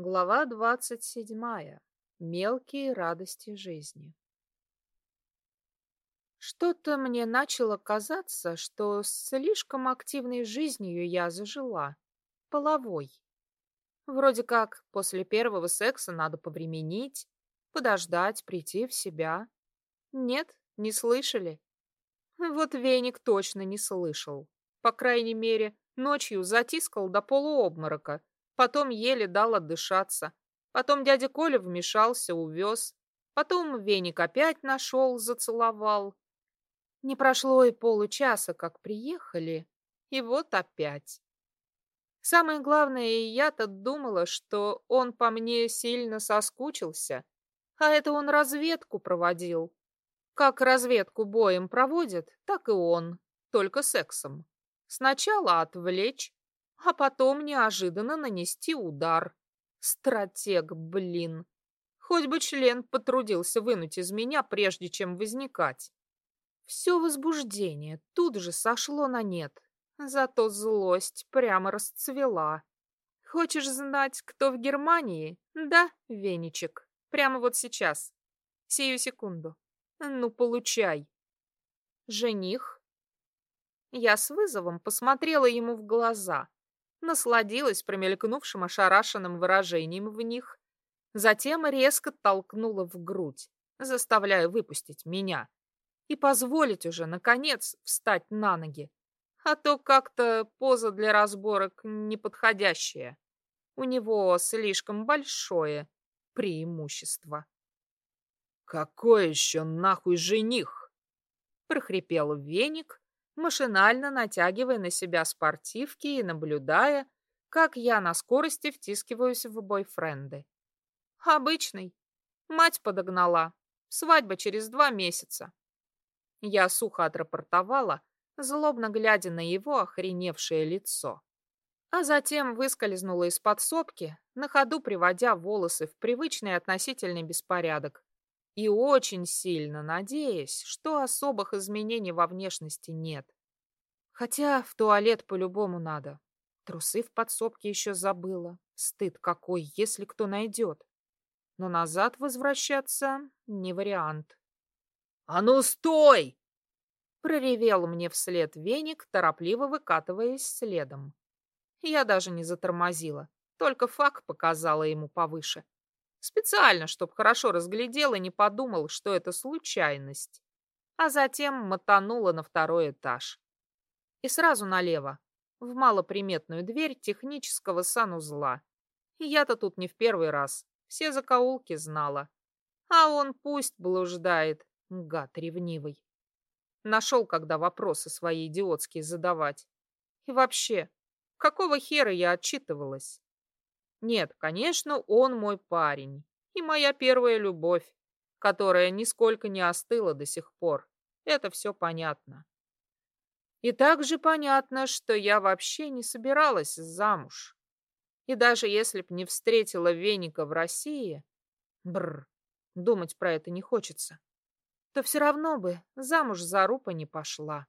Глава двадцать седьмая. Мелкие радости жизни. Что-то мне начало казаться, что слишком активной жизнью я зажила. Половой. Вроде как после первого секса надо повременить, подождать, прийти в себя. Нет, не слышали? Вот веник точно не слышал. По крайней мере, ночью затискал до полуобморока, потом еле дал отдышаться. Потом дядя Коля вмешался, увез. Потом веник опять нашел, зацеловал. Не прошло и получаса, как приехали, и вот опять. Самое главное, я-то думала, что он по мне сильно соскучился, а это он разведку проводил. Как разведку боем проводят, так и он, только сексом. Сначала отвлечь, а потом неожиданно нанести удар. Стратег, блин. Хоть бы член потрудился вынуть из меня, прежде чем возникать. Все возбуждение тут же сошло на нет. Зато злость прямо расцвела. Хочешь знать, кто в Германии? Да, Веничек. Прямо вот сейчас. Сию секунду. Ну, получай. Жених? Я с вызовом посмотрела ему в глаза, насладилась промелькнувшим ошарашенным выражением в них, затем резко толкнула в грудь, заставляя выпустить меня и позволить уже, наконец, встать на ноги. А то как-то поза для разборок неподходящая. У него слишком большое преимущество. «Какой еще нахуй жених?» прохрипел веник, машинально натягивая на себя спортивки и наблюдая, как я на скорости втискиваюсь в бойфренды. «Обычный. Мать подогнала. Свадьба через два месяца. Я сухо отрапортовала, злобно глядя на его охреневшее лицо. А затем выскользнула из подсобки, на ходу приводя волосы в привычный относительный беспорядок, и очень сильно надеясь, что особых изменений во внешности нет. Хотя в туалет по-любому надо. Трусы в подсобке еще забыла. Стыд какой, если кто найдет. Но назад возвращаться не вариант. «А ну, стой!» Проревел мне вслед веник, торопливо выкатываясь следом. Я даже не затормозила, только фак показала ему повыше. Специально, чтоб хорошо разглядел и не подумал, что это случайность. А затем мотанула на второй этаж. И сразу налево, в малоприметную дверь технического санузла. Я-то тут не в первый раз, все закоулки знала. А он пусть блуждает, Гад ревнивый. Нашел, когда вопросы свои идиотские задавать. И вообще, какого хера я отчитывалась? Нет, конечно, он мой парень. И моя первая любовь, которая нисколько не остыла до сих пор. Это все понятно. И также понятно, что я вообще не собиралась замуж. И даже если б не встретила Веника в России, бр, думать про это не хочется то все равно бы замуж за Рупа не пошла.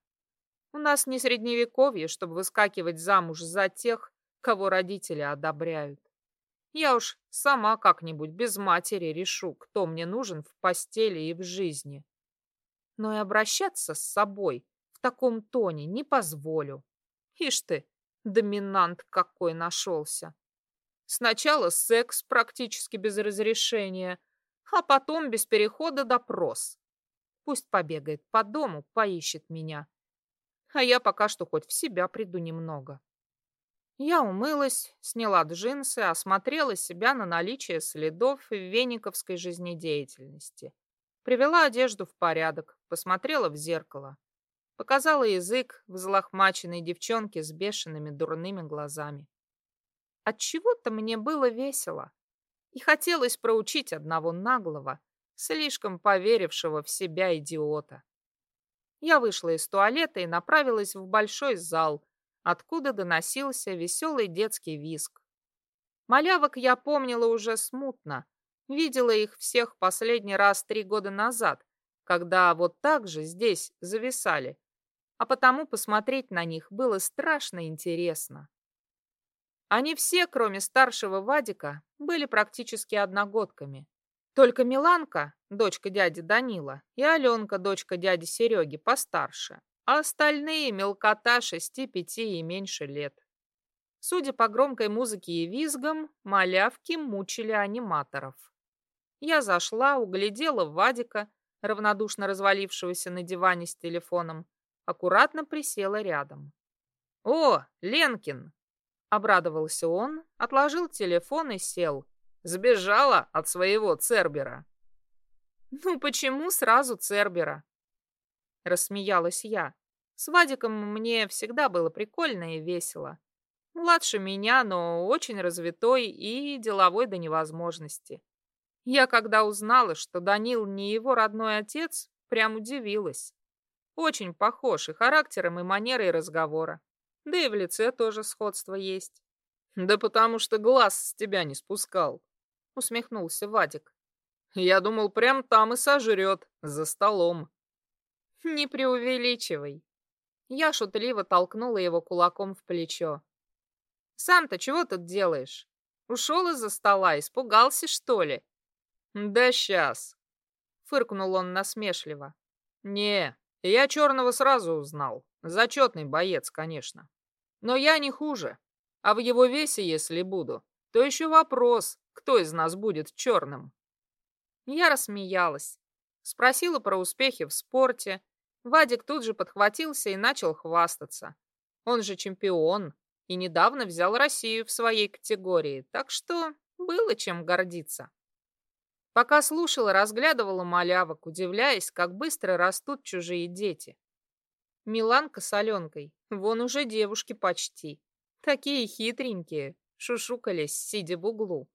У нас не средневековье, чтобы выскакивать замуж за тех, кого родители одобряют. Я уж сама как-нибудь без матери решу, кто мне нужен в постели и в жизни. Но и обращаться с собой в таком тоне не позволю. Ишь ты, доминант какой нашелся. Сначала секс практически без разрешения, а потом без перехода допрос. Пусть побегает по дому, поищет меня. А я пока что хоть в себя приду немного. Я умылась, сняла джинсы, осмотрела себя на наличие следов вениковской жизнедеятельности. Привела одежду в порядок, посмотрела в зеркало. Показала язык взлохмаченной девчонке с бешеными дурными глазами. Отчего-то мне было весело. И хотелось проучить одного наглого, слишком поверившего в себя идиота. Я вышла из туалета и направилась в большой зал, откуда доносился веселый детский визг. Малявок я помнила уже смутно, видела их всех последний раз три года назад, когда вот так же здесь зависали, а потому посмотреть на них было страшно интересно. Они все, кроме старшего Вадика, были практически одногодками. Только Миланка, дочка дяди Данила, и Аленка, дочка дяди Сереги, постарше, а остальные мелкота шести-пяти и меньше лет. Судя по громкой музыке и визгам, малявки мучили аниматоров. Я зашла, углядела Вадика, равнодушно развалившегося на диване с телефоном, аккуратно присела рядом. «О, Ленкин!» — обрадовался он, отложил телефон и сел. «Сбежала от своего Цербера». «Ну почему сразу Цербера?» — рассмеялась я. С Вадиком мне всегда было прикольно и весело. Младше меня, но очень развитой и деловой до невозможности. Я, когда узнала, что Данил не его родной отец, прям удивилась. Очень похож и характером, и манерой разговора. Да и в лице тоже сходство есть. Да потому что глаз с тебя не спускал, усмехнулся Вадик. Я думал, прям там и сожрет, за столом. Не преувеличивай. Я шутливо толкнула его кулаком в плечо. Сам-то чего тут делаешь? Ушел из-за стола, испугался, что ли? Да сейчас. Фыркнул он насмешливо. Не, я черного сразу узнал. Зачетный боец, конечно. Но я не хуже. А в его весе, если буду, то еще вопрос, кто из нас будет черным. Я рассмеялась. Спросила про успехи в спорте. Вадик тут же подхватился и начал хвастаться. Он же чемпион, и недавно взял Россию в своей категории, так что было чем гордиться. Пока слушала, разглядывала малявок, удивляясь, как быстро растут чужие дети. Миланка с Аленкой, вон уже девушки почти. Такие хитренькие, шушукались, сидя в углу.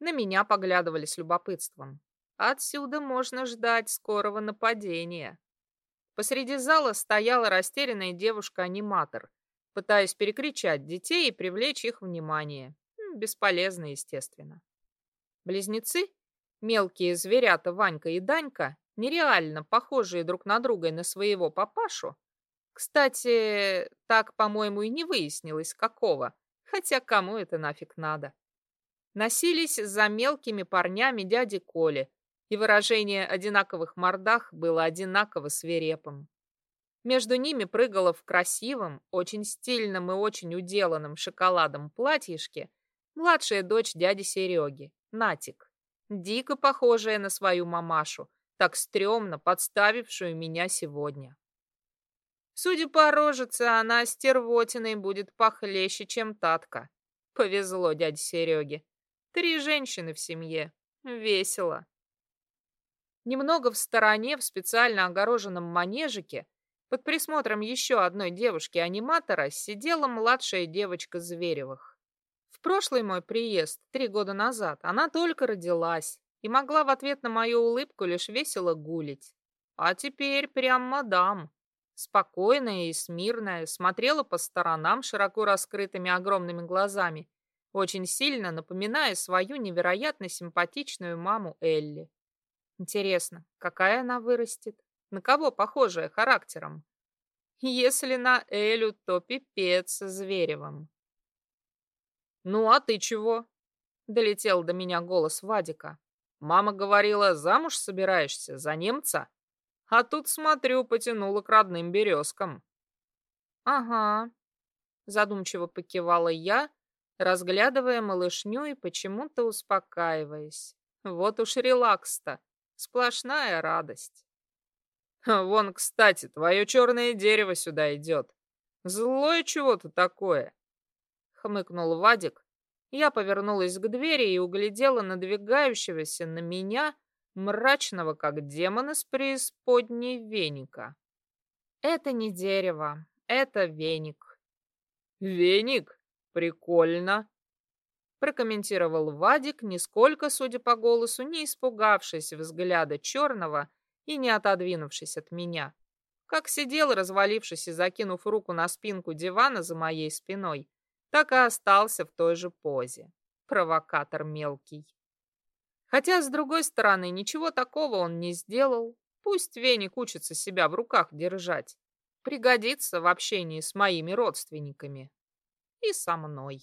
На меня поглядывали с любопытством. Отсюда можно ждать скорого нападения. Посреди зала стояла растерянная девушка-аниматор пытаясь перекричать детей и привлечь их внимание. Бесполезно, естественно. Близнецы, мелкие зверята Ванька и Данька, нереально похожие друг на друга и на своего папашу, кстати, так, по-моему, и не выяснилось, какого, хотя кому это нафиг надо, носились за мелкими парнями дяди Коли, и выражение одинаковых мордах было одинаково свирепым. Между ними прыгала в красивом, очень стильном и очень уделанном шоколадом платьишке младшая дочь дяди Сереги, Натик, дико похожая на свою мамашу, так стрёмно подставившую меня сегодня. Судя по рожице, она стервотиной будет похлеще, чем Татка. Повезло дяде Сереге. Три женщины в семье. Весело. Немного в стороне, в специально огороженном манежике, под присмотром еще одной девушки-аниматора сидела младшая девочка Зверевых. В прошлый мой приезд, три года назад, она только родилась и могла в ответ на мою улыбку лишь весело гулить. А теперь прям мадам. Спокойная и смирная, смотрела по сторонам широко раскрытыми огромными глазами, очень сильно напоминая свою невероятно симпатичную маму Элли. Интересно, какая она вырастет? На кого похожая характером? Если на Элю, то пипец Зверевым. «Ну, а ты чего?» — долетел до меня голос Вадика. «Мама говорила, замуж собираешься за немца? А тут, смотрю, потянула к родным березкам». «Ага», — задумчиво покивала я, разглядывая малышню и почему-то успокаиваясь. Вот уж релакс-то, сплошная радость. Вон, кстати, твое черное дерево сюда идет. Злое чего-то такое. Хмыкнул Вадик. Я повернулась к двери и углядела надвигающегося на меня мрачного, как демон из преисподней веника. Это не дерево, это веник. Веник? Прикольно. Прокомментировал Вадик, нисколько, судя по голосу, не испугавшись взгляда черного и не отодвинувшись от меня. Как сидел, развалившись и закинув руку на спинку дивана за моей спиной, так и остался в той же позе. Провокатор мелкий. Хотя, с другой стороны, ничего такого он не сделал. Пусть веник учится себя в руках держать. Пригодится в общении с моими родственниками. И со мной.